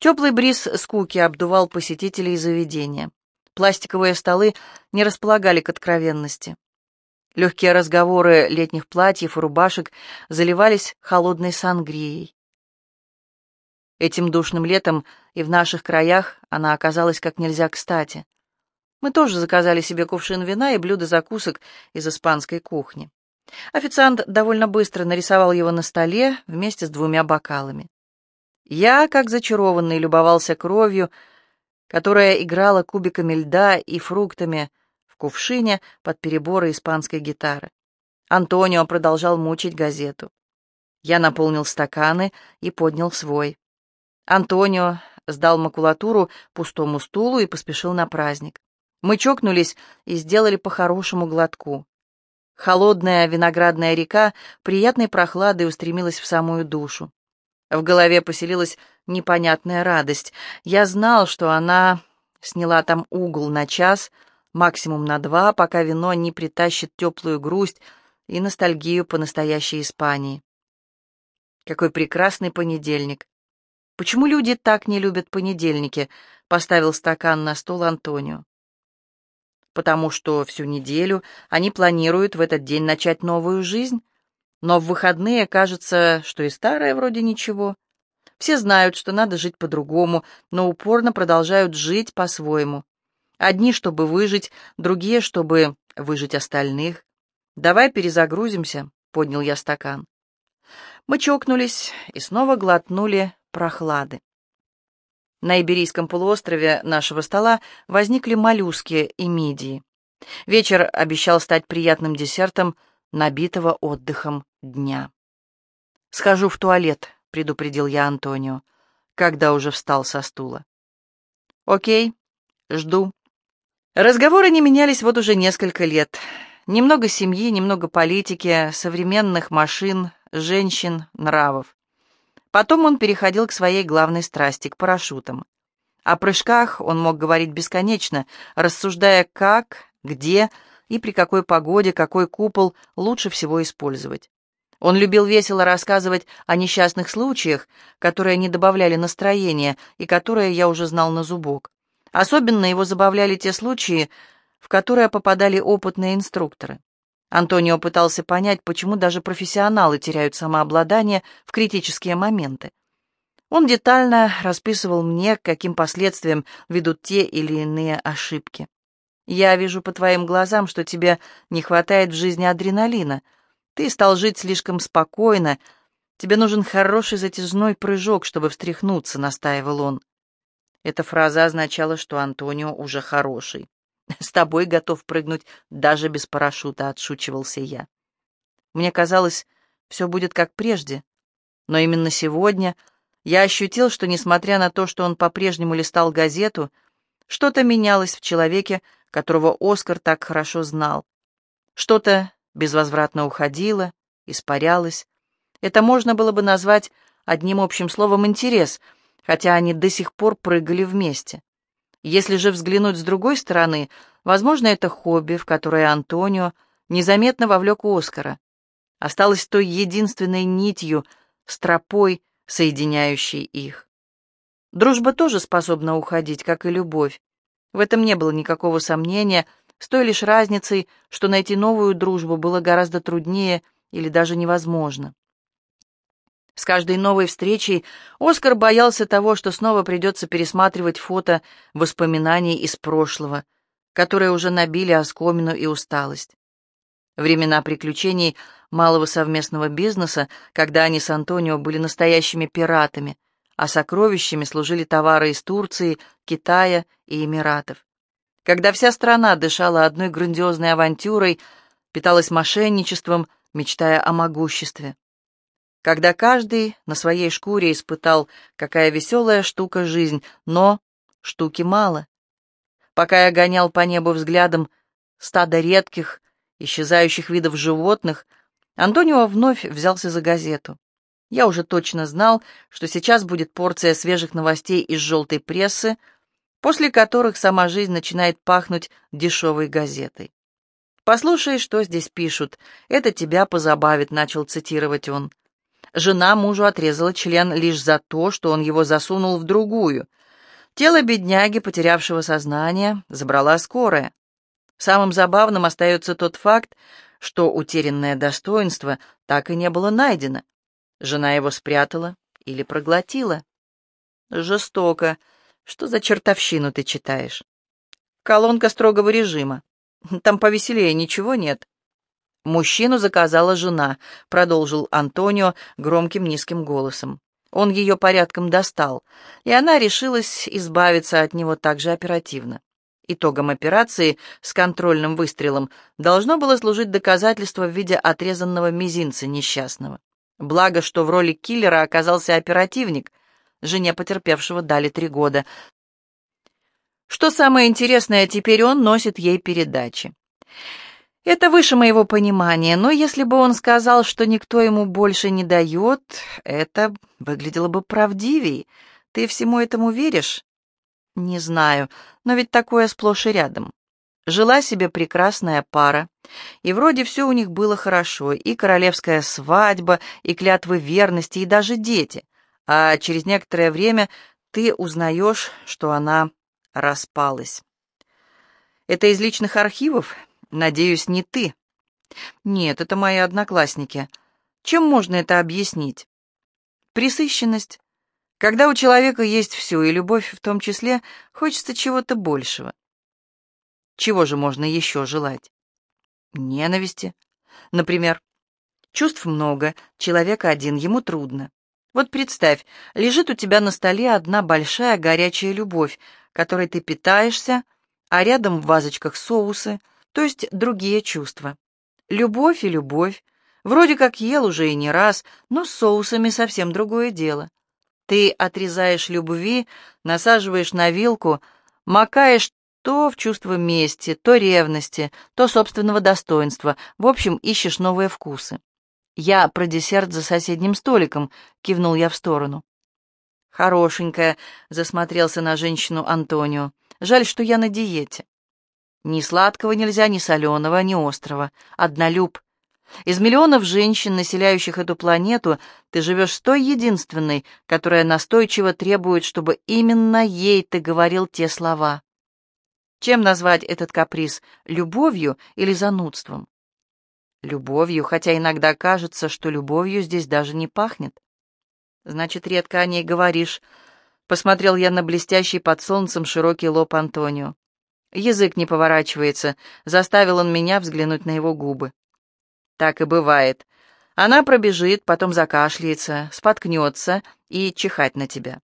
Теплый бриз скуки обдувал посетителей заведения. Пластиковые столы не располагали к откровенности. Легкие разговоры летних платьев и рубашек заливались холодной сангрией. Этим душным летом и в наших краях она оказалась как нельзя кстати. Мы тоже заказали себе кувшин вина и блюдо закусок из испанской кухни. Официант довольно быстро нарисовал его на столе вместе с двумя бокалами. Я, как зачарованный, любовался кровью, которая играла кубиками льда и фруктами в кувшине под переборы испанской гитары. Антонио продолжал мучить газету. Я наполнил стаканы и поднял свой. Антонио сдал макулатуру пустому стулу и поспешил на праздник. Мы чокнулись и сделали по хорошему глотку. Холодная виноградная река приятной прохладой устремилась в самую душу. В голове поселилась непонятная радость. Я знал, что она сняла там угол на час, максимум на два, пока вино не притащит теплую грусть и ностальгию по настоящей Испании. Какой прекрасный понедельник. Почему люди так не любят понедельники? Поставил стакан на стол Антонио. Потому что всю неделю они планируют в этот день начать новую жизнь, но в выходные кажется, что и старое вроде ничего. Все знают, что надо жить по-другому, но упорно продолжают жить по-своему. Одни, чтобы выжить, другие, чтобы выжить остальных. «Давай перезагрузимся», — поднял я стакан. Мы чокнулись и снова глотнули прохлады. На Иберийском полуострове нашего стола возникли моллюски и мидии. Вечер обещал стать приятным десертом набитого отдыхом дня. «Схожу в туалет», — предупредил я Антонио, когда уже встал со стула. «Окей, жду». Разговоры не менялись вот уже несколько лет. Немного семьи, немного политики, современных машин, женщин, нравов. Потом он переходил к своей главной страсти, к парашютам. О прыжках он мог говорить бесконечно, рассуждая как, где и при какой погоде какой купол лучше всего использовать. Он любил весело рассказывать о несчастных случаях, которые не добавляли настроения и которые я уже знал на зубок. Особенно его забавляли те случаи, в которые попадали опытные инструкторы. Антонио пытался понять, почему даже профессионалы теряют самообладание в критические моменты. Он детально расписывал мне, каким последствиям ведут те или иные ошибки. Я вижу по твоим глазам, что тебе не хватает в жизни адреналина. Ты стал жить слишком спокойно. Тебе нужен хороший затяжной прыжок, чтобы встряхнуться, — настаивал он. Эта фраза означала, что Антонио уже хороший. «С тобой готов прыгнуть даже без парашюта», — отшучивался я. Мне казалось, все будет как прежде. Но именно сегодня я ощутил, что, несмотря на то, что он по-прежнему листал газету, что-то менялось в человеке, которого Оскар так хорошо знал. Что-то безвозвратно уходило, испарялось. Это можно было бы назвать одним общим словом «интерес», хотя они до сих пор прыгали вместе. Если же взглянуть с другой стороны, возможно, это хобби, в которое Антонио незаметно вовлек Оскара. Осталось той единственной нитью, стропой, соединяющей их. Дружба тоже способна уходить, как и любовь. В этом не было никакого сомнения, с той лишь разницей, что найти новую дружбу было гораздо труднее или даже невозможно. С каждой новой встречей Оскар боялся того, что снова придется пересматривать фото воспоминаний из прошлого, которые уже набили оскомину и усталость. Времена приключений малого совместного бизнеса, когда они с Антонио были настоящими пиратами, а сокровищами служили товары из Турции, Китая и Эмиратов. Когда вся страна дышала одной грандиозной авантюрой, питалась мошенничеством, мечтая о могуществе. Когда каждый на своей шкуре испытал, какая веселая штука жизнь, но штуки мало. Пока я гонял по небу взглядом стадо редких, исчезающих видов животных, Антонио вновь взялся за газету. Я уже точно знал, что сейчас будет порция свежих новостей из желтой прессы, после которых сама жизнь начинает пахнуть дешевой газетой. «Послушай, что здесь пишут. Это тебя позабавит», — начал цитировать он. Жена мужу отрезала член лишь за то, что он его засунул в другую. Тело бедняги, потерявшего сознание, забрала скорая. Самым забавным остается тот факт, что утерянное достоинство так и не было найдено. Жена его спрятала или проглотила. Жестоко. Что за чертовщину ты читаешь? Колонка строгого режима. Там повеселее ничего нет. Мужчину заказала жена, продолжил Антонио громким низким голосом. Он ее порядком достал, и она решилась избавиться от него так же оперативно. Итогом операции с контрольным выстрелом должно было служить доказательство в виде отрезанного мизинца несчастного. Благо, что в роли киллера оказался оперативник. Жене потерпевшего дали три года. Что самое интересное, теперь он носит ей передачи. Это выше моего понимания, но если бы он сказал, что никто ему больше не дает, это выглядело бы правдивее. Ты всему этому веришь? Не знаю, но ведь такое сплошь и рядом. Жила себе прекрасная пара, и вроде все у них было хорошо, и королевская свадьба, и клятвы верности, и даже дети. А через некоторое время ты узнаешь, что она распалась. Это из личных архивов? Надеюсь, не ты. Нет, это мои одноклассники. Чем можно это объяснить? Присыщенность. Когда у человека есть все, и любовь в том числе, хочется чего-то большего. Чего же можно еще желать? Ненависти. Например, чувств много, человека один, ему трудно. Вот представь, лежит у тебя на столе одна большая горячая любовь, которой ты питаешься, а рядом в вазочках соусы, то есть другие чувства. Любовь и любовь. Вроде как ел уже и не раз, но с соусами совсем другое дело. Ты отрезаешь любви, насаживаешь на вилку, макаешь то в чувство мести, то ревности, то собственного достоинства. В общем, ищешь новые вкусы. «Я про десерт за соседним столиком», — кивнул я в сторону. «Хорошенькая», — засмотрелся на женщину Антонио. «Жаль, что я на диете». «Ни сладкого нельзя, ни соленого, ни острого. Однолюб. Из миллионов женщин, населяющих эту планету, ты живешь с той единственной, которая настойчиво требует, чтобы именно ей ты говорил те слова. Чем назвать этот каприз, любовью или занудством? Любовью, хотя иногда кажется, что любовью здесь даже не пахнет. Значит, редко о ней говоришь. Посмотрел я на блестящий под солнцем широкий лоб Антонио. Язык не поворачивается, заставил он меня взглянуть на его губы. Так и бывает. Она пробежит, потом закашляется, споткнется и чихать на тебя.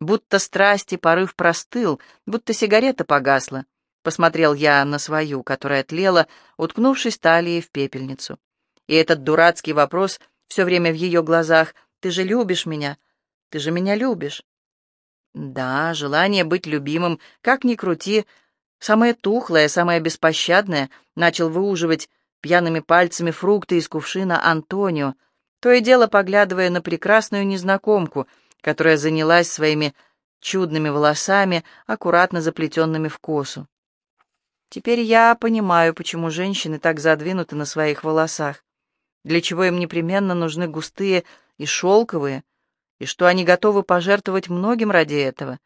Будто страсть и порыв простыл, будто сигарета погасла. Посмотрел я на свою, которая тлела, уткнувшись талией в пепельницу. И этот дурацкий вопрос все время в ее глазах «Ты же любишь меня? Ты же меня любишь?» Да, желание быть любимым, как ни крути, самое тухлое, самое беспощадное, начал выуживать пьяными пальцами фрукты из кувшина Антонио, то и дело поглядывая на прекрасную незнакомку, которая занялась своими чудными волосами, аккуратно заплетенными в косу. Теперь я понимаю, почему женщины так задвинуты на своих волосах, для чего им непременно нужны густые и шелковые, и что они готовы пожертвовать многим ради этого,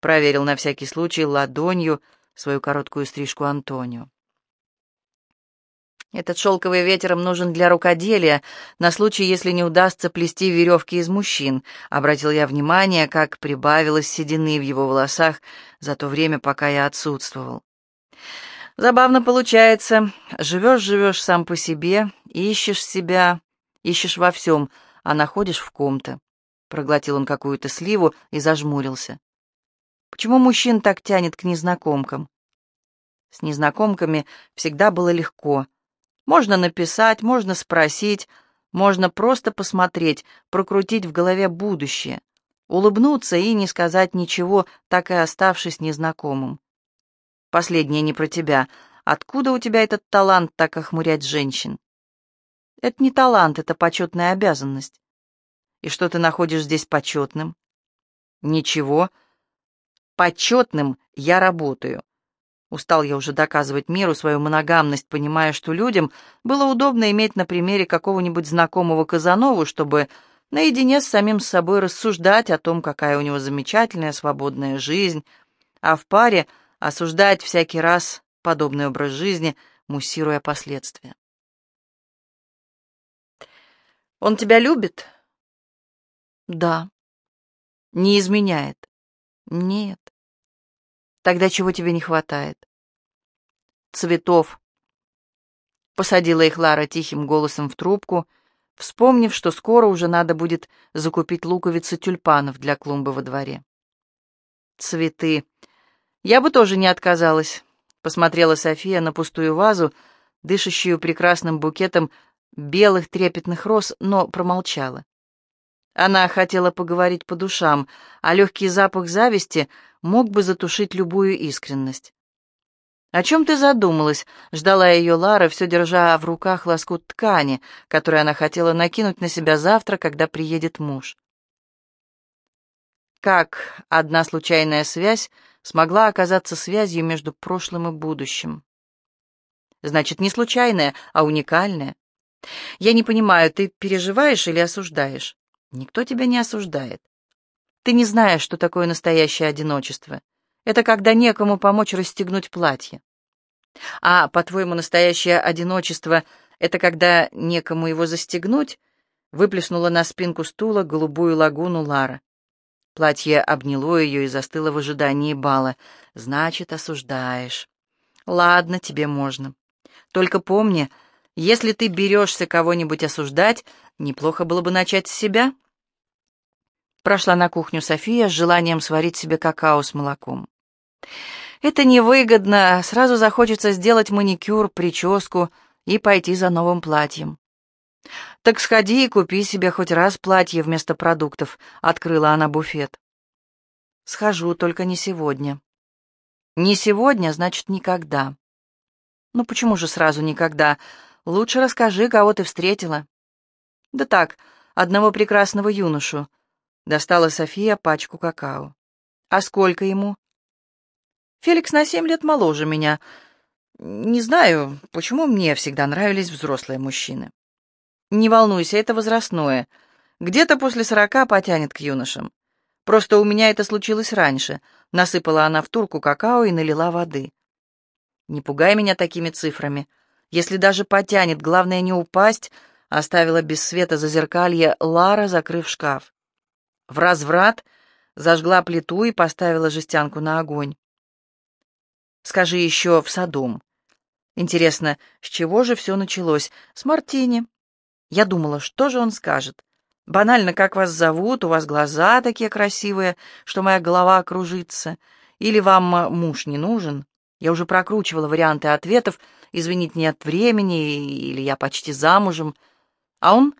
проверил на всякий случай ладонью свою короткую стрижку Антонио. Этот шелковый ветер им нужен для рукоделия, на случай, если не удастся плести веревки из мужчин. Обратил я внимание, как прибавилось седины в его волосах за то время, пока я отсутствовал. Забавно получается. Живешь-живешь сам по себе, ищешь себя, ищешь во всем, а находишь в ком-то. Проглотил он какую-то сливу и зажмурился. Почему мужчин так тянет к незнакомкам? С незнакомками всегда было легко — можно написать, можно спросить, можно просто посмотреть, прокрутить в голове будущее, улыбнуться и не сказать ничего, так и оставшись незнакомым. Последнее не про тебя. Откуда у тебя этот талант так охмурять женщин? Это не талант, это почетная обязанность. И что ты находишь здесь почетным? Ничего. Почетным я работаю. Устал я уже доказывать миру свою моногамность, понимая, что людям было удобно иметь на примере какого-нибудь знакомого Казанову, чтобы наедине с самим собой рассуждать о том, какая у него замечательная свободная жизнь, а в паре осуждать всякий раз подобный образ жизни, муссируя последствия. «Он тебя любит?» «Да». «Не изменяет?» «Нет». «Тогда чего тебе не хватает?» «Цветов». Посадила их Лара тихим голосом в трубку — вспомнив, что скоро уже надо будет закупить луковицы тюльпанов для клумбы во дворе. «Цветы. Я бы тоже не отказалась», — посмотрела София на пустую вазу, дышащую прекрасным букетом белых трепетных роз, но промолчала. Она хотела поговорить по душам, а легкий запах зависти мог бы затушить любую искренность. «О чем ты задумалась?» — ждала ее Лара, все держа в руках лоскут ткани, который она хотела накинуть на себя завтра, когда приедет муж. Как одна случайная связь смогла оказаться связью между прошлым и будущим? Значит, не случайная, а уникальная. Я не понимаю, ты переживаешь или осуждаешь? Никто тебя не осуждает. Ты не знаешь, что такое настоящее одиночество. Это когда некому помочь расстегнуть платье. А, по-твоему, настоящее одиночество — это когда некому его застегнуть? Выплеснула на спинку стула голубую лагуну Лара. Платье обняло ее и застыло в ожидании бала. Значит, осуждаешь. Ладно, тебе можно. Только помни, если ты берешься кого-нибудь осуждать, неплохо было бы начать с себя. Прошла на кухню София с желанием сварить себе какао с молоком. Это невыгодно, сразу захочется сделать маникюр, прическу и пойти за новым платьем. «Так сходи и купи себе хоть раз платье вместо продуктов», — открыла она буфет. «Схожу, только не сегодня». «Не сегодня, значит, никогда». «Ну почему же сразу никогда? Лучше расскажи, кого ты встретила». «Да так, одного прекрасного юношу», Достала София пачку какао. «А сколько ему?» «Феликс на семь лет моложе меня. Не знаю, почему мне всегда нравились взрослые мужчины». «Не волнуйся, это возрастное. Где-то после сорока потянет к юношам. Просто у меня это случилось раньше». Насыпала она в турку какао и налила воды. «Не пугай меня такими цифрами. Если даже потянет, главное не упасть», — оставила без света зазеркалье Лара, закрыв шкаф в разврат, зажгла плиту и поставила жестянку на огонь. Скажи еще в Содом. Интересно, с чего же все началось? С Мартини. Я думала, что же он скажет? Банально, как вас зовут, у вас глаза такие красивые, что моя голова кружится. Или вам муж не нужен? Я уже прокручивала варианты ответов. Извините, нет времени, или я почти замужем. А он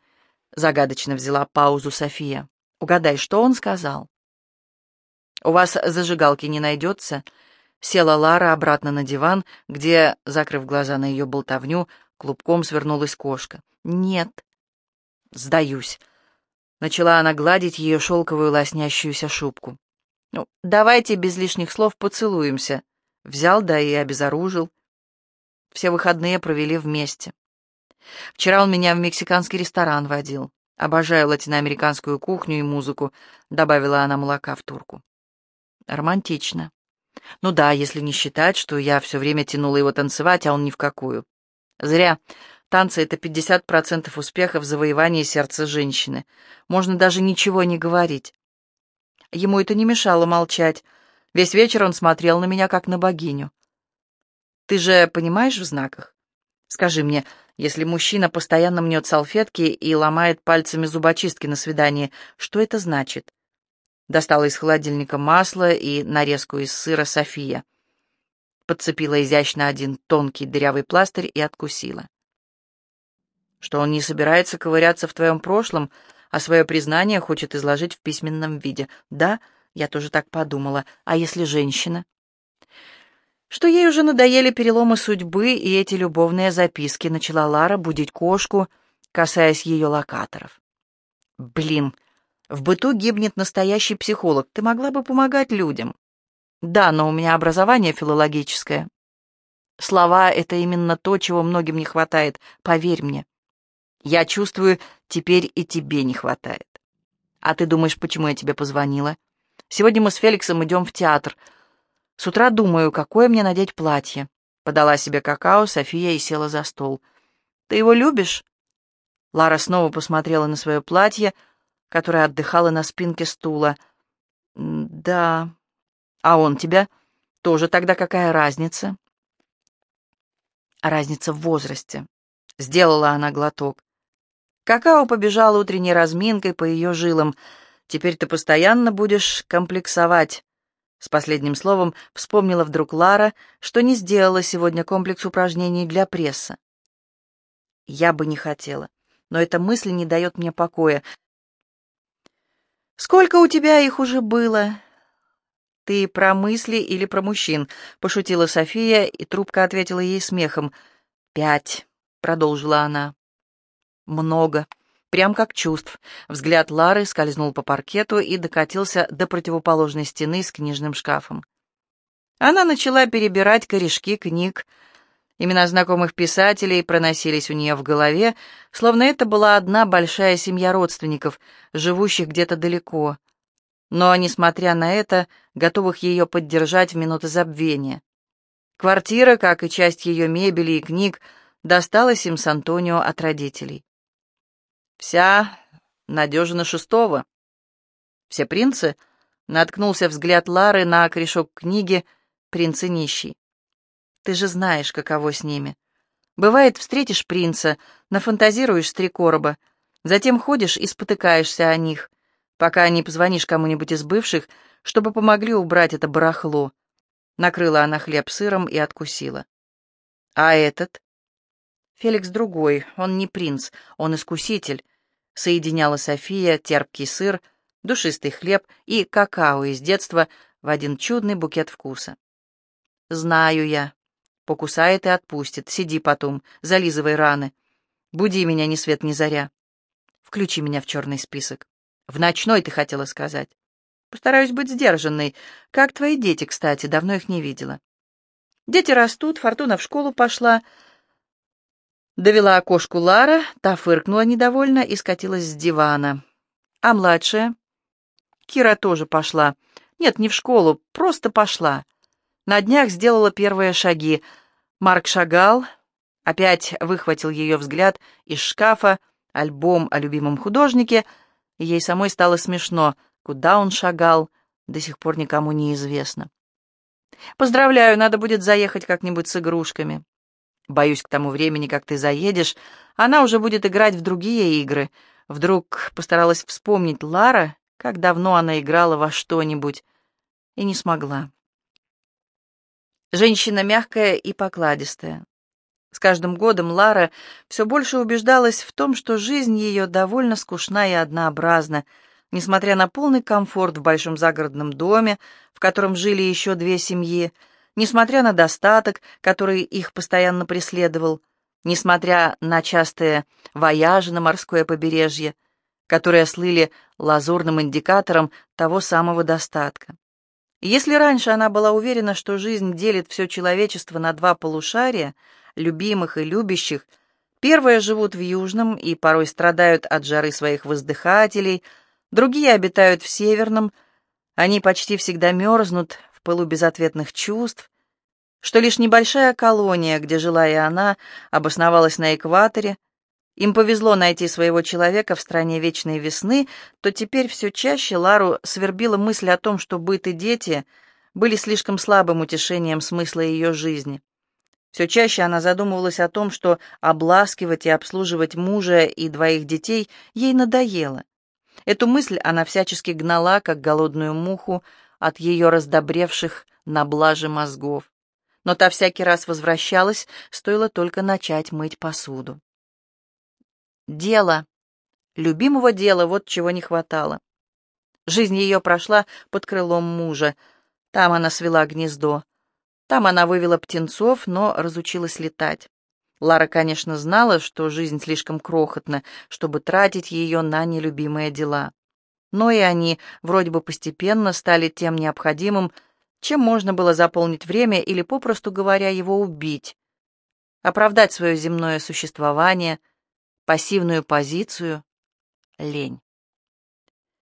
загадочно взяла паузу София. Угадай, что он сказал?» «У вас зажигалки не найдется?» Села Лара обратно на диван, где, закрыв глаза на ее болтовню, клубком свернулась кошка. «Нет». «Сдаюсь». Начала она гладить ее шелковую лоснящуюся шубку. «Ну, давайте без лишних слов поцелуемся». Взял, да и обезоружил. Все выходные провели вместе. Вчера он меня в мексиканский ресторан водил. Обожаю латиноамериканскую кухню и музыку», — добавила она молока в турку. «Романтично. Ну да, если не считать, что я все время тянула его танцевать, а он ни в какую. Зря. Танцы — это 50% успеха в завоевании сердца женщины. Можно даже ничего не говорить. Ему это не мешало молчать. Весь вечер он смотрел на меня, как на богиню. «Ты же понимаешь в знаках? Скажи мне, если мужчина постоянно мнет салфетки и ломает пальцами зубочистки на свидании, что это значит? Достала из холодильника масло и нарезку из сыра София. Подцепила изящно один тонкий дырявый пластырь и откусила. Что он не собирается ковыряться в твоем прошлом, а свое признание хочет изложить в письменном виде. Да, я тоже так подумала. А если женщина? что ей уже надоели переломы судьбы и эти любовные записки, начала Лара будить кошку, касаясь ее локаторов. «Блин, в быту гибнет настоящий психолог. Ты могла бы помогать людям». «Да, но у меня образование филологическое». «Слова — это именно то, чего многим не хватает, поверь мне. Я чувствую, теперь и тебе не хватает». «А ты думаешь, почему я тебе позвонила? Сегодня мы с Феликсом идем в театр. С утра думаю, какое мне надеть платье». Подала себе какао София и села за стол. «Ты его любишь?» Лара снова посмотрела на свое платье, которое отдыхало на спинке стула. «Да. А он тебя? Тоже тогда какая разница?» «Разница в возрасте». Сделала она глоток. Какао побежала утренней разминкой по ее жилам. «Теперь ты постоянно будешь комплексовать». С последним словом вспомнила вдруг Лара, что не сделала сегодня комплекс упражнений для пресса. Я бы не хотела, но эта мысль не дает мне покоя. «Сколько у тебя их уже было?» «Ты про мысли или про мужчин?» — пошутила София, и трубка ответила ей смехом. «Пять», — продолжила она. «Много. Прям как чувств». Взгляд Лары скользнул по паркету и докатился до противоположной стены с книжным шкафом. Она начала перебирать корешки книг. Имена знакомых писателей проносились у нее в голове, словно это была одна большая семья родственников, живущих где-то далеко. Но, несмотря на это, готовых ее поддержать в минуты забвения. Квартира, как и часть ее мебели и книг, досталась им с Антонио от родителей. Вся надежина шестого. Все принцы наткнулся взгляд Лары на корешок книги «Принц и нищий». Ты же знаешь, каково с ними. Бывает, встретишь принца, нафантазируешь с три короба, затем ходишь и спотыкаешься о них, пока не позвонишь кому-нибудь из бывших, чтобы помогли убрать это барахло. Накрыла она хлеб сыром и откусила. А этот? Феликс другой, он не принц, он искуситель. Соединяла София терпкий сыр, душистый хлеб и какао из детства в один чудный букет вкуса. «Знаю я. Покусает и отпустит. Сиди потом, зализывай раны. Буди меня ни свет ни заря. Включи меня в черный список. В ночной, ты хотела сказать. Постараюсь быть сдержанной. Как твои дети, кстати, давно их не видела. Дети растут, Фортуна в школу пошла. Довела окошку Лара, та фыркнула недовольно и скатилась с дивана. А младшая? Кира тоже пошла. Нет, не в школу, просто пошла. На днях сделала первые шаги. Марк шагал, опять выхватил ее взгляд из шкафа, альбом о любимом художнике, ей самой стало смешно — Куда он шагал, до сих пор никому не известно. Поздравляю, надо будет заехать как-нибудь с игрушками. Боюсь, к тому времени, как ты заедешь, она уже будет играть в другие игры. Вдруг постаралась вспомнить Лара, как давно она играла во что-нибудь, и не смогла. Женщина мягкая и покладистая. С каждым годом Лара все больше убеждалась в том, что жизнь ее довольно скучна и однообразна, Несмотря на полный комфорт в большом загородном доме, в котором жили еще две семьи, несмотря на достаток, который их постоянно преследовал, несмотря на частые вояжи на морское побережье, которые слыли лазурным индикатором того самого достатка. Если раньше она была уверена, что жизнь делит все человечество на два полушария, любимых и любящих, первые живут в южном и порой страдают от жары своих воздыхателей – Другие обитают в северном, они почти всегда мерзнут в пылу безответных чувств, что лишь небольшая колония, где жила и она, обосновалась на экваторе, им повезло найти своего человека в стране вечной весны, то теперь все чаще Лару свербила мысль о том, что быт и дети были слишком слабым утешением смысла ее жизни. Все чаще она задумывалась о том, что обласкивать и обслуживать мужа и двоих детей ей надоело. Эту мысль она всячески гнала, как голодную муху, от ее раздобревших на блаже мозгов. Но та всякий раз возвращалась, стоило только начать мыть посуду. Дело. Любимого дела, вот чего не хватало. Жизнь ее прошла под крылом мужа. Там она свела гнездо. Там она вывела птенцов, но разучилась летать. Лара, конечно, знала, что жизнь слишком крохотна, чтобы тратить ее на нелюбимые дела. Но и они вроде бы постепенно стали тем необходимым, чем можно было заполнить время или, попросту говоря, его убить. Оправдать свое земное существование, пассивную позицию — лень.